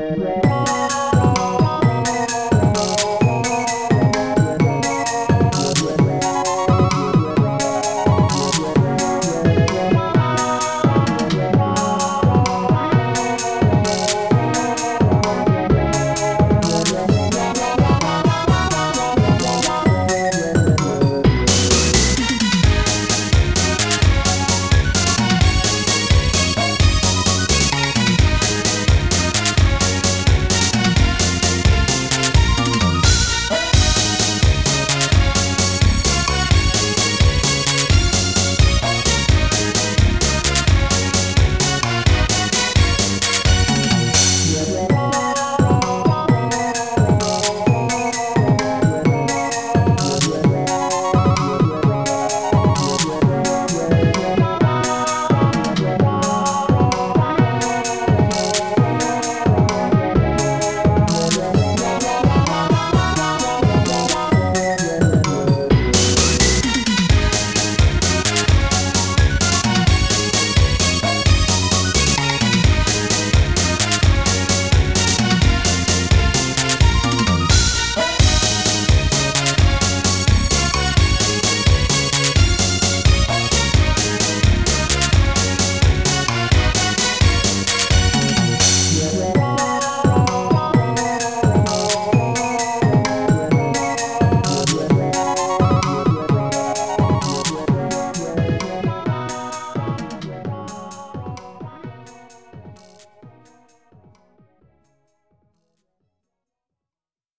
yeah.